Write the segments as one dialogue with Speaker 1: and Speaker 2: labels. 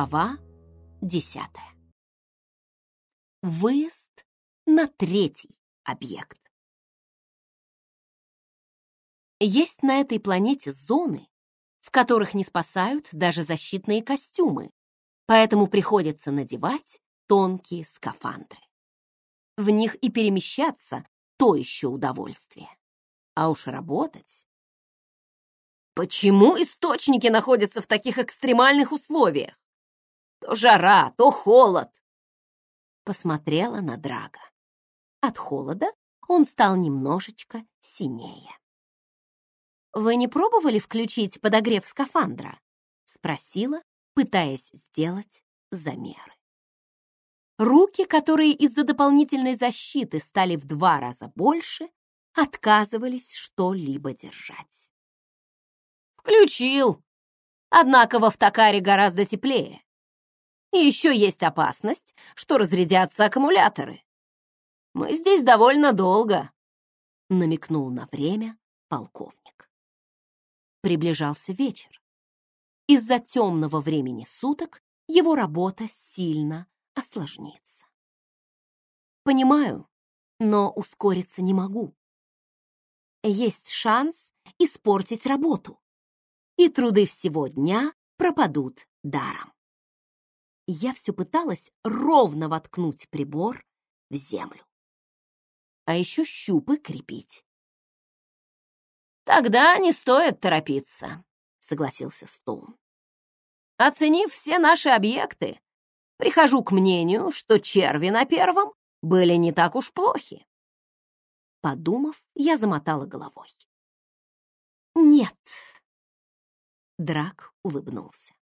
Speaker 1: Глава десятая. Выезд на третий объект. Есть на этой планете зоны, в которых не спасают даже защитные костюмы, поэтому приходится надевать тонкие скафандры. В них и перемещаться то еще удовольствие. А уж работать... Почему источники находятся в таких экстремальных условиях? То жара, то холод. Посмотрела на Драга. От холода он стал немножечко синее. «Вы не пробовали включить подогрев скафандра?» — спросила, пытаясь сделать замеры. Руки, которые из-за дополнительной защиты стали в два раза больше, отказывались что-либо держать. «Включил! Однако в автокаре гораздо теплее. И еще есть опасность, что разрядятся аккумуляторы. Мы здесь довольно долго», — намекнул на время полковник. Приближался вечер. Из-за темного времени суток его работа сильно осложнится. Понимаю, но ускориться не могу. Есть шанс испортить работу, и труды всего дня пропадут даром я все пыталась ровно воткнуть прибор в землю. А еще щупы крепить. «Тогда не стоит торопиться», — согласился Стоун. «Оценив все наши объекты, прихожу к мнению, что черви на первом были не так уж плохи». Подумав, я замотала головой. «Нет». Драк улыбнулся.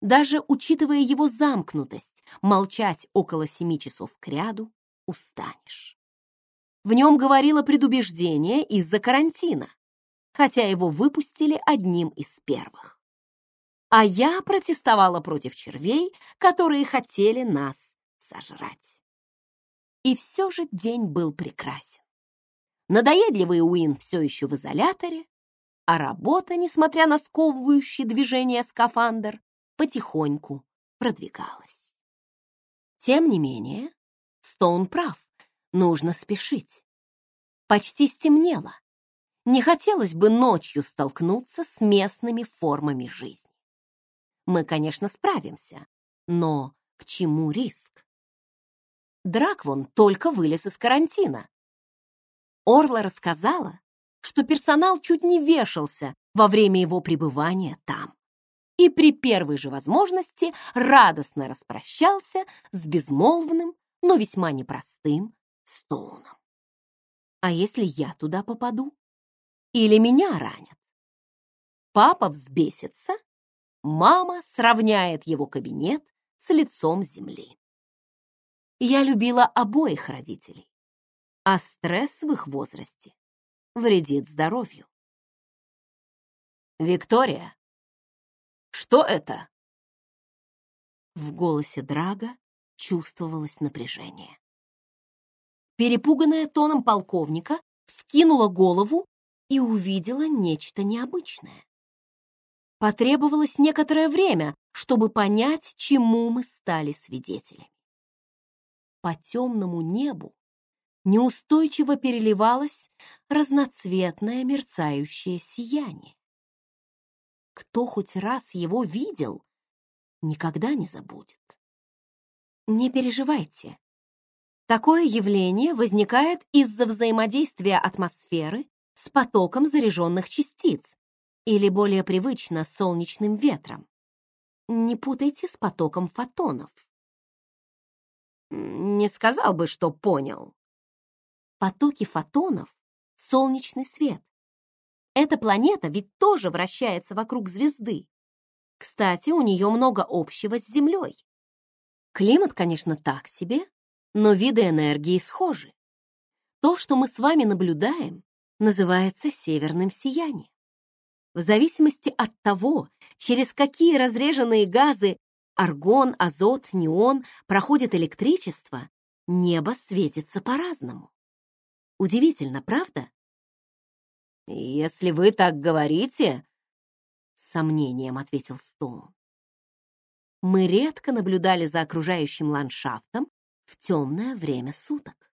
Speaker 1: Даже учитывая его замкнутость, молчать около семи часов кряду устанешь. В нем говорило предубеждение из-за карантина, хотя его выпустили одним из первых. А я протестовала против червей, которые хотели нас сожрать. И все же день был прекрасен. Надоедливый Уин все еще в изоляторе, а работа, несмотря на сковывающие движения скафандр, потихоньку продвигалась. Тем не менее, Стоун прав, нужно спешить. Почти стемнело. Не хотелось бы ночью столкнуться с местными формами жизни. Мы, конечно, справимся, но к чему риск? Драквон только вылез из карантина. Орла рассказала, что персонал чуть не вешался во время его пребывания там и при первой же возможности радостно распрощался с безмолвным, но весьма непростым Стоуном. А если я туда попаду? Или меня ранят? Папа взбесится, мама сравняет его кабинет с лицом земли. Я любила обоих родителей, а стресс в их возрасте вредит здоровью. «Виктория», что это?» В голосе Драга чувствовалось напряжение. Перепуганная тоном полковника вскинула голову и увидела нечто необычное. Потребовалось некоторое время, чтобы понять, чему мы стали свидетелями. По темному небу неустойчиво переливалось разноцветное мерцающее сияние. Кто хоть раз его видел, никогда не забудет. Не переживайте. Такое явление возникает из-за взаимодействия атмосферы с потоком заряженных частиц или более привычно солнечным ветром. Не путайте с потоком фотонов. Не сказал бы, что понял. Потоки фотонов — солнечный свет, эта планета ведь тоже вращается вокруг звезды. Кстати, у нее много общего с Землей. Климат, конечно, так себе, но виды энергии схожи. То, что мы с вами наблюдаем, называется северным сиянием. В зависимости от того, через какие разреженные газы аргон, азот, неон проходит электричество, небо светится по-разному. Удивительно, правда? «Если вы так говорите...» — с сомнением ответил Стоун. мы редко наблюдали за окружающим ландшафтом в темное время суток.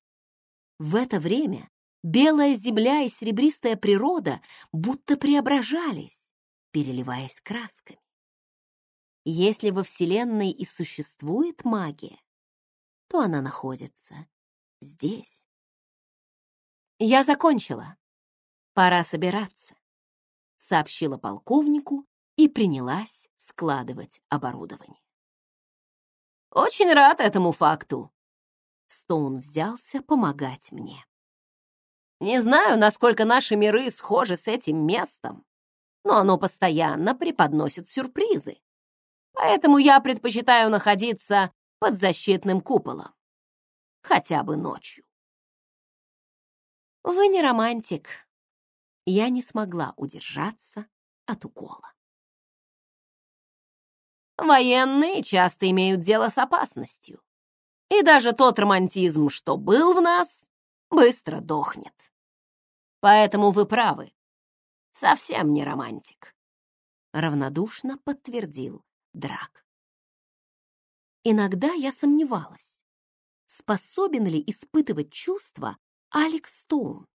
Speaker 1: В это время белая земля и серебристая природа будто преображались, переливаясь красками. Если во Вселенной и существует магия, то она находится здесь. «Я закончила. Пора собираться», — сообщила полковнику и принялась складывать оборудование. «Очень рад этому факту», Стоун взялся помогать мне. Не знаю, насколько наши миры схожи с этим местом, но оно постоянно преподносит сюрпризы. Поэтому я предпочитаю находиться под защитным куполом. Хотя бы ночью. Вы не романтик. Я не смогла удержаться от укола. Военные часто имеют дело с опасностью. И даже тот романтизм, что был в нас, быстро дохнет. Поэтому вы правы. Совсем не романтик. Равнодушно подтвердил Драк. Иногда я сомневалась, способен ли испытывать чувства Алекс Стоун,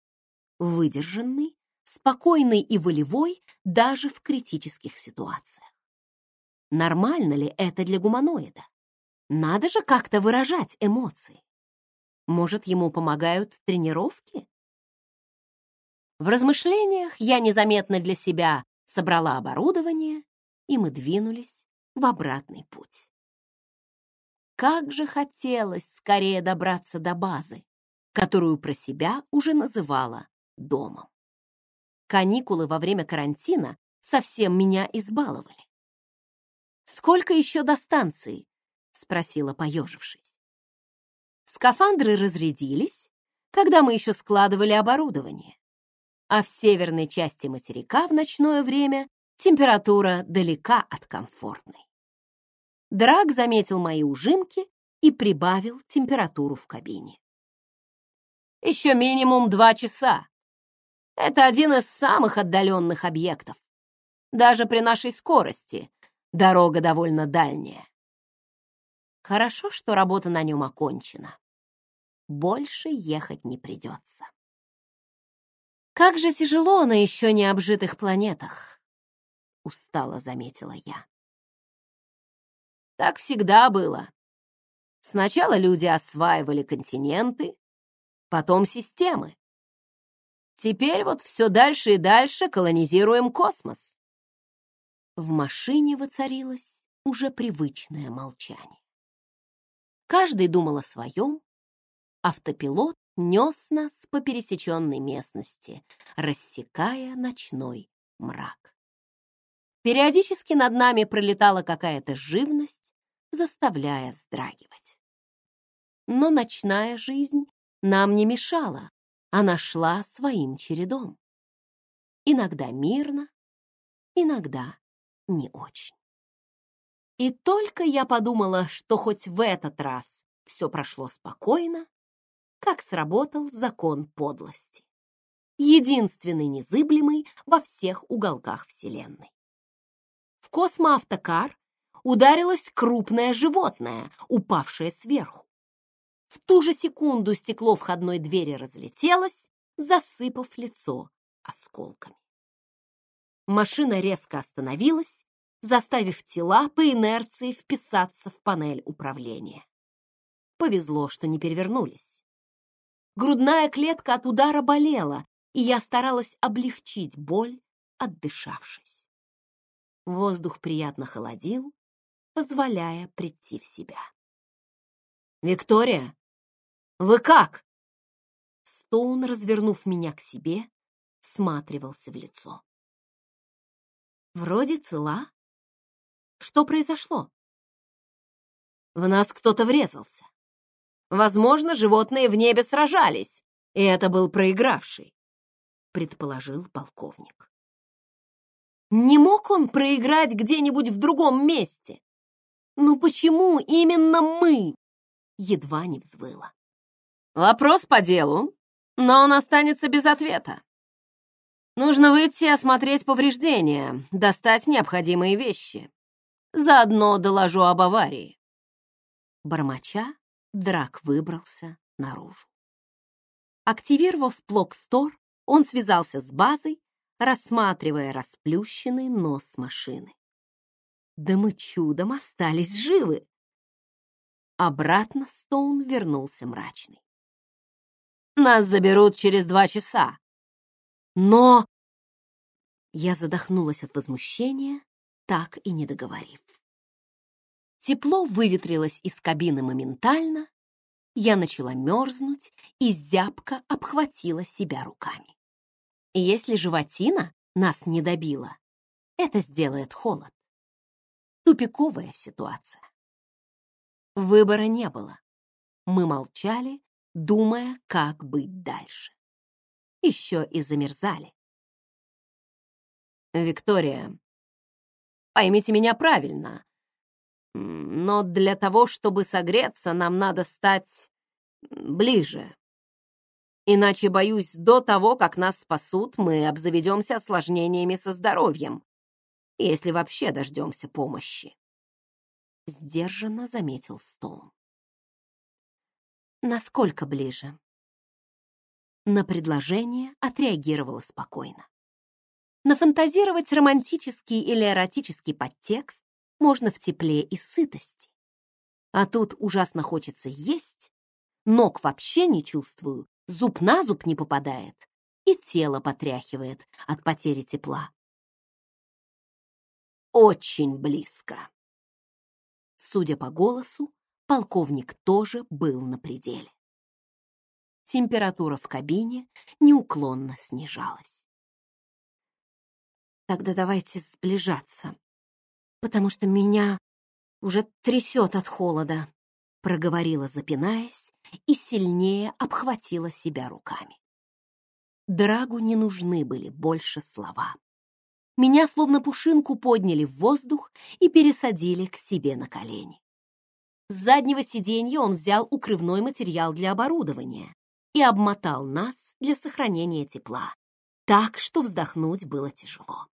Speaker 1: выдержанный, спокойный и волевой даже в критических ситуациях. Нормально ли это для гуманоида? Надо же как-то выражать эмоции. Может, ему помогают тренировки? В размышлениях я незаметно для себя собрала оборудование, и мы двинулись в обратный путь. Как же хотелось скорее добраться до базы, которую про себя уже называла домом. Каникулы во время карантина совсем меня избаловали. «Сколько еще до станции?» — спросила, поежившись. Скафандры разрядились, когда мы еще складывали оборудование, а в северной части материка в ночное время температура далека от комфортной. Драк заметил мои ужимки и прибавил температуру в кабине. Еще минимум два часа. Это один из самых отдаленных объектов. Даже при нашей скорости дорога довольно дальняя. Хорошо, что работа на нем окончена. Больше ехать не придется. Как же тяжело на еще не обжитых планетах, устало заметила я. Так всегда было. Сначала люди осваивали континенты, потом системы. Теперь вот все дальше и дальше колонизируем космос. В машине воцарилось уже привычное молчание. Каждый думал о своем. Автопилот нес нас по пересеченной местности, рассекая ночной мрак. Периодически над нами пролетала какая-то живность, заставляя вздрагивать. Но ночная жизнь нам не мешала, она шла своим чередом. Иногда мирно, иногда не очень. И только я подумала, что хоть в этот раз все прошло спокойно, как сработал закон подлости. Единственный незыблемый во всех уголках Вселенной. В космоавтокар ударилось крупное животное, упавшее сверху. В ту же секунду стекло входной двери разлетелось, засыпав лицо осколками. Машина резко остановилась, заставив тела по инерции вписаться в панель управления. Повезло, что не перевернулись. Грудная клетка от удара болела, и я старалась облегчить боль, отдышавшись. Воздух приятно холодил, позволяя прийти в себя. «Виктория, вы как?» Стоун, развернув меня к себе, всматривался в лицо. «Вроде цела, что произошло? В нас кто-то врезался. Возможно, животные в небе сражались, и это был проигравший, предположил полковник. Не мог он проиграть где-нибудь в другом месте? Ну почему именно мы? Едва не взвыла. Вопрос по делу, но он останется без ответа. Нужно выйти осмотреть повреждения, достать необходимые вещи. Заодно доложу об аварии. Бормоча, Драк выбрался наружу. Активировав Плок-стор, он связался с базой, рассматривая расплющенный нос машины. Да мы чудом остались живы. Обратно Стоун вернулся мрачный. Нас заберут через два часа. Но... Я задохнулась от возмущения, так и не договорив. Тепло выветрилось из кабины моментально, я начала мерзнуть и зябко обхватила себя руками. Если животина нас не добила, это сделает холод. Тупиковая ситуация. Выбора не было. Мы молчали, думая, как быть дальше. Еще и замерзали. Виктория, поймите меня правильно, но для того, чтобы согреться, нам надо стать ближе. Иначе, боюсь, до того, как нас спасут, мы обзаведемся осложнениями со здоровьем, если вообще дождемся помощи. Сдержанно заметил Стоун. Насколько ближе? На предложение отреагировала спокойно. Нафантазировать романтический или эротический подтекст можно в тепле и сытости. А тут ужасно хочется есть, ног вообще не чувствую, зуб на зуб не попадает и тело потряхивает от потери тепла. Очень близко. Судя по голосу, полковник тоже был на пределе. Температура в кабине неуклонно снижалась. Тогда давайте сближаться, потому что меня уже трясет от холода, проговорила, запинаясь, и сильнее обхватила себя руками. Драгу не нужны были больше слова. Меня словно пушинку подняли в воздух и пересадили к себе на колени. С заднего сиденья он взял укрывной материал для оборудования и обмотал нас для сохранения тепла, так что вздохнуть было тяжело.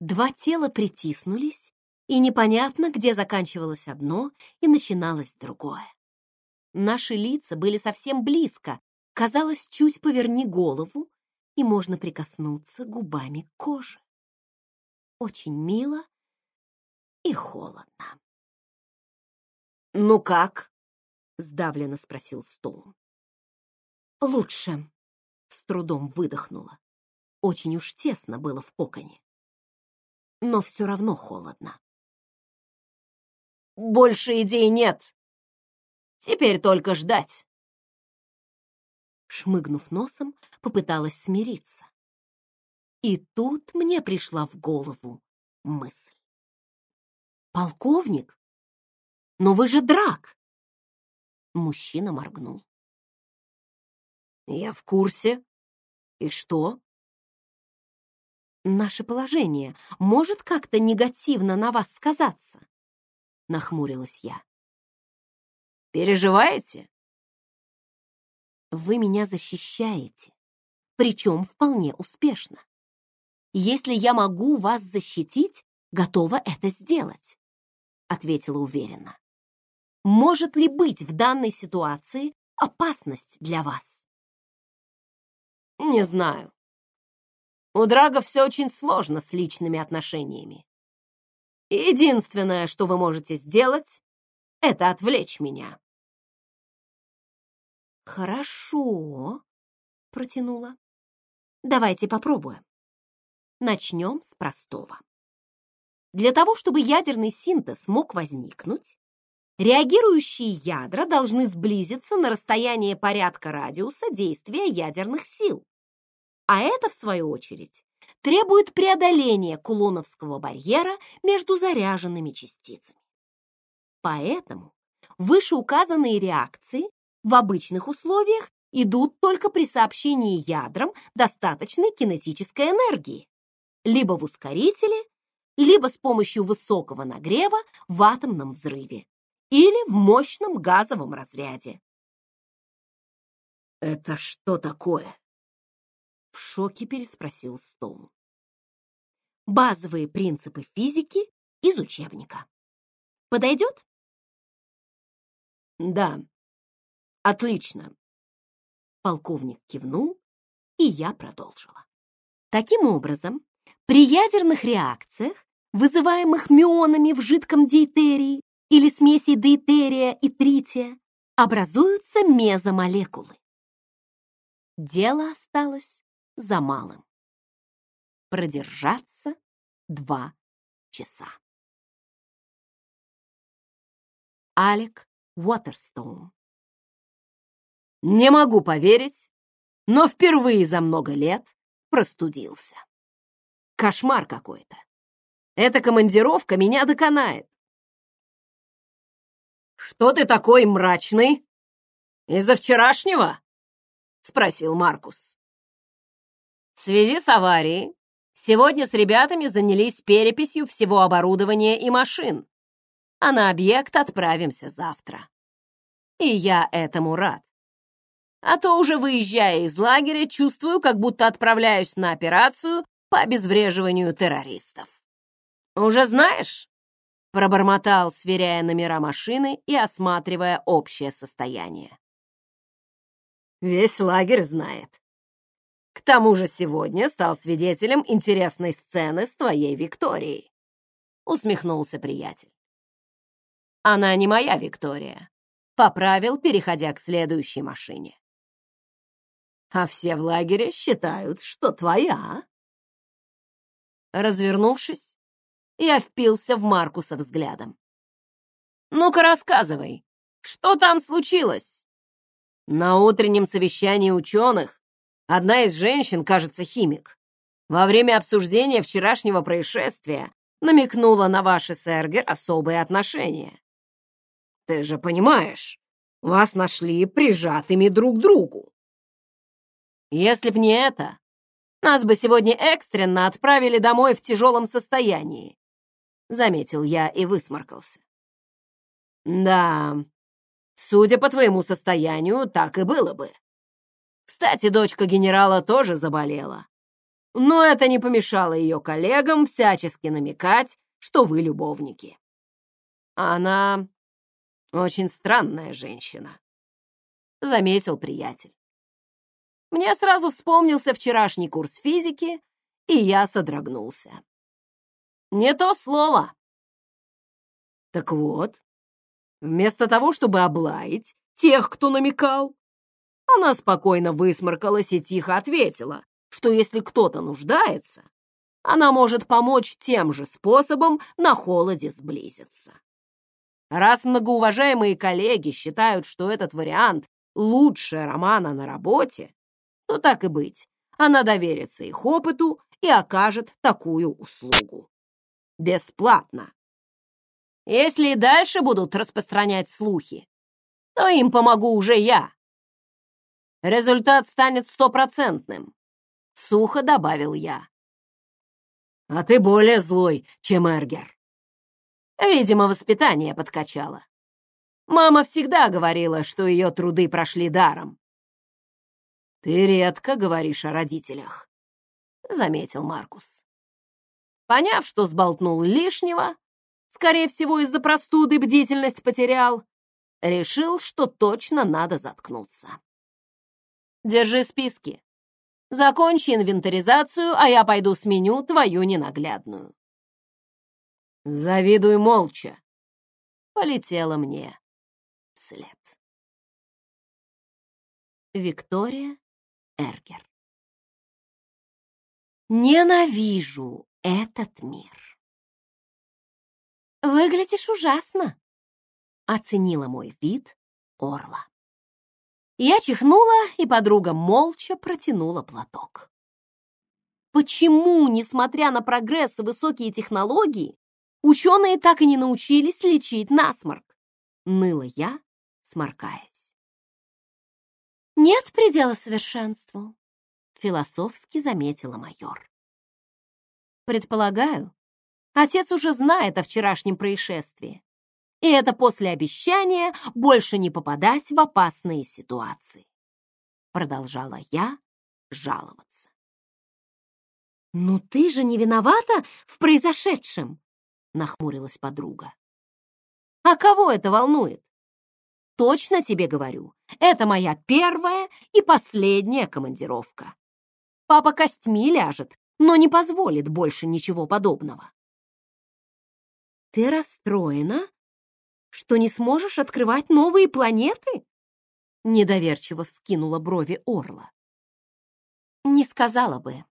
Speaker 1: Два тела притиснулись, и непонятно, где заканчивалось одно и начиналось другое. Наши лица были совсем близко, казалось, чуть поверни голову, и можно прикоснуться губами к коже. Очень мило и холодно. «Ну как?» — сдавленно спросил Стоун. «Лучше», — с трудом выдохнула. Очень уж тесно было в коконе. Но все равно холодно. «Больше идей нет. Теперь только ждать». Шмыгнув носом, попыталась смириться. И тут мне пришла в голову мысль. «Полковник? Но вы же драк!» Мужчина моргнул. «Я в курсе. И что?» «Наше положение может как-то негативно на вас сказаться?» Нахмурилась я. «Переживаете?» «Вы меня защищаете, причем вполне успешно. Если я могу вас защитить, готова это сделать, ответила уверенно. Может ли быть в данной ситуации опасность для вас? Не знаю. У Драга все очень сложно с личными отношениями. Единственное, что вы можете сделать, это отвлечь меня. Хорошо, протянула. Давайте попробуем. Начнем с простого. Для того, чтобы ядерный синтез мог возникнуть, реагирующие ядра должны сблизиться на расстояние порядка радиуса действия ядерных сил. А это, в свою очередь, требует преодоления кулоновского барьера между заряженными частицами. Поэтому вышеуказанные реакции в обычных условиях идут только при сообщении ядрам достаточной кинетической энергии, либо в ускорителе, либо с помощью высокого нагрева в атомном взрыве или в мощном газовом разряде. «Это что такое?» В шоке переспросил Стоун. «Базовые принципы физики из учебника», Подойдет?
Speaker 2: Да, отлично. Полковник кивнул, и я продолжила.
Speaker 1: Таким образом, при ядерных реакциях, вызываемых мионами в жидком дейтерии или смеси дейтерия и трития, образуются мезомолекулы. Дело осталось за малым. Продержаться два часа. Алек Уотерстоун
Speaker 2: Не могу поверить, но впервые за много лет простудился. Кошмар какой-то. Эта командировка меня доконает. «Что ты такой мрачный? Из-за вчерашнего?» — спросил Маркус. В связи с аварией сегодня с ребятами занялись переписью всего оборудования и машин, а на объект отправимся завтра. И я этому рад. А то уже выезжая из лагеря, чувствую, как будто отправляюсь на операцию по обезвреживанию террористов. Уже знаешь? Пробормотал, сверяя номера машины и осматривая общее состояние. Весь лагерь знает. К тому же сегодня стал свидетелем интересной сцены с твоей Викторией. Усмехнулся приятель. Она не моя Виктория. Поправил, переходя к следующей машине а все в лагере считают, что твоя. Развернувшись, я впился в Маркуса взглядом. «Ну-ка рассказывай, что там случилось?» На утреннем совещании ученых одна из женщин, кажется, химик, во время обсуждения вчерашнего происшествия намекнула на ваши с Эргер особые отношения. Ты же понимаешь, вас нашли прижатыми друг к другу. Если б не это, нас бы сегодня экстренно отправили домой в тяжелом состоянии, заметил я и высморкался. Да, судя по твоему состоянию, так и было бы. Кстати, дочка генерала тоже заболела. Но это не помешало ее коллегам всячески намекать, что вы любовники. Она очень странная женщина, заметил приятель. Мне сразу вспомнился вчерашний курс физики, и я содрогнулся. Не то слово. Так вот, вместо того, чтобы облаять тех, кто намекал, она спокойно высморкалась и тихо ответила, что если кто-то нуждается, она может помочь тем же способом на холоде сблизиться. Раз многоуважаемые коллеги считают, что этот вариант лучше романа на работе, то так и быть, она доверится их опыту и окажет такую услугу. Бесплатно. Если и дальше будут распространять слухи, то им помогу уже я. Результат станет стопроцентным, — сухо добавил я. А ты более злой, чем Эргер. Видимо, воспитание подкачало. Мама всегда говорила, что ее труды прошли даром. «Ты редко говоришь о родителях», — заметил Маркус. Поняв, что сболтнул лишнего, скорее всего, из-за простуды бдительность потерял, решил, что точно надо заткнуться. «Держи списки. Закончи инвентаризацию, а я пойду сменю твою ненаглядную». «Завидуй молча», — полетела мне вслед. Виктория Эргер. Ненавижу этот мир. Выглядишь ужасно, оценила мой вид Орла. Я чихнула, и подруга молча протянула платок. Почему, несмотря на прогресс и высокие технологии, ученые так и не научились лечить насморк? Ныла я, сморкаясь. «Нет предела совершенству», — философски заметила майор. «Предполагаю, отец уже знает о вчерашнем происшествии, и это после обещания больше не попадать в опасные ситуации», — продолжала я жаловаться. «Ну ты же не виновата в произошедшем!» — нахмурилась подруга.
Speaker 1: А кого это волнует? Точно тебе говорю, это моя первая и последняя командировка. Папа костьми ляжет, но не позволит больше ничего подобного. Ты расстроена, что не сможешь открывать новые планеты? Недоверчиво вскинула брови Орла. Не сказала бы,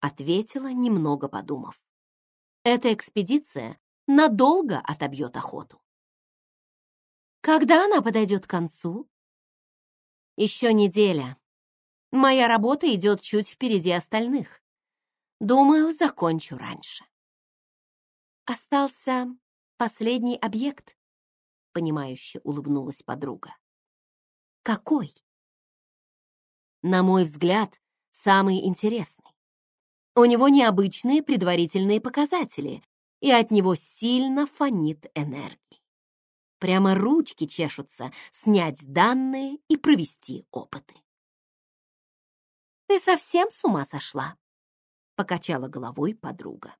Speaker 1: ответила, немного подумав. Эта экспедиция надолго отобьет охоту. Когда она подойдет к концу? Еще неделя. Моя работа идет чуть впереди остальных. Думаю, закончу раньше. Остался последний объект, понимающе улыбнулась подруга. Какой? На мой взгляд, самый интересный. У него необычные предварительные показатели, и от него сильно фонит энергией. Прямо ручки чешутся снять данные и провести опыты. «Ты совсем с ума сошла?» — покачала головой подруга.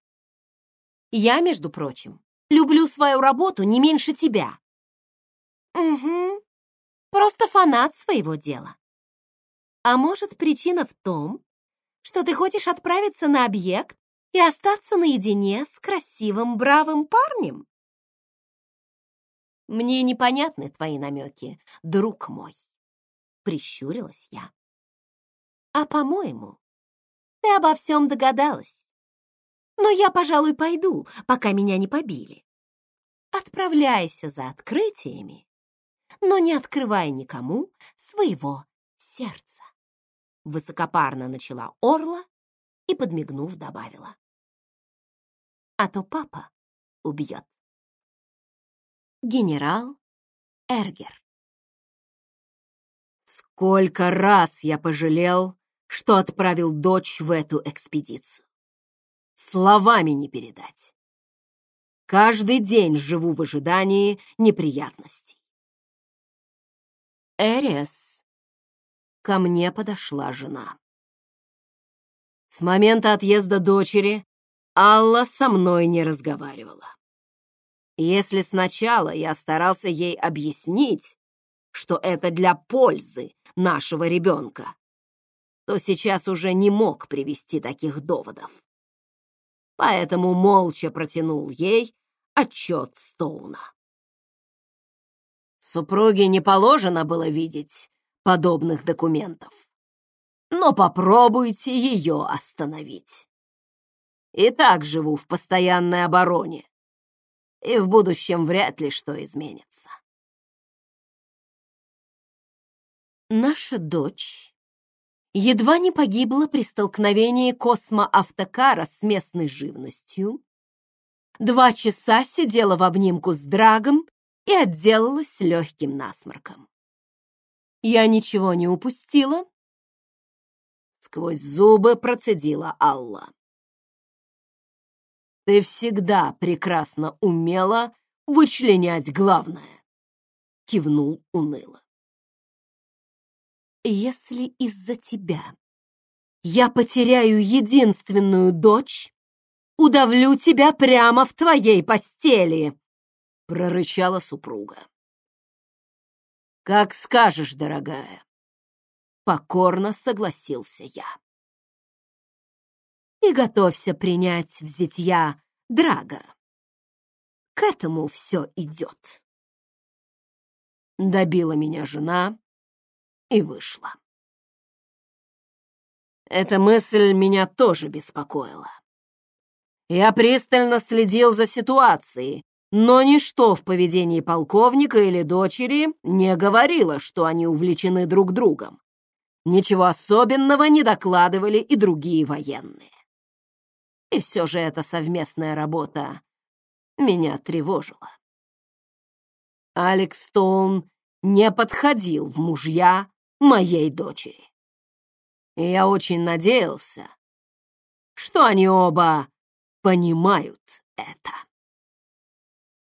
Speaker 1: «Я, между прочим, люблю свою работу не меньше тебя». «Угу, просто фанат своего дела. А может, причина в том, что ты хочешь отправиться на объект и остаться наедине с красивым, бравым парнем? Мне непонятны твои намеки, друг мой, прищурилась я. А по-моему, ты обо всем догадалась. Но я, пожалуй, пойду, пока меня не побили. Отправляйся за открытиями, но не открывай никому своего сердца. Высокопарно начала Орла и, подмигнув, добавила. А то папа убьет. Генерал Эргер. Сколько раз я пожалел, что отправил дочь в эту экспедицию. Словами не передать. Каждый день живу в ожидании неприятностей. Эрес. Ко мне подошла жена. С момента отъезда дочери Алла со мной не разговаривала. Если сначала я старался ей объяснить, что это для пользы нашего ребенка, то сейчас уже не мог привести таких доводов. Поэтому молча протянул ей отчет Стоуна. Супруге не положено было видеть подобных документов. Но попробуйте ее остановить. И так живу в постоянной обороне. И в будущем вряд ли что изменится. Наша дочь едва не погибла при столкновении космоавтокара с местной живностью, два часа сидела в обнимку с Драгом и отделалась легким насморком. Я ничего не упустила. Сквозь зубы процедила Алла. Ты всегда прекрасно умела вычленять главное, кивнул уныло. Если из-за тебя я потеряю единственную дочь, удавлю тебя прямо в твоей постели, прорычала супруга. Как скажешь, дорогая. Покорно согласился я. И готовься принять в зятья Драга. К этому все идет. Добила меня жена, и вышла. Эта мысль меня тоже беспокоила. Я пристально следил за ситуацией, но ничто в поведении полковника или дочери не говорило, что они увлечены друг другом. Ничего особенного не докладывали и другие военные. И все же эта совместная работа меня тревожила. Алекс Стоун не подходил в мужья моей дочери. И я очень надеялся, что они оба понимают это.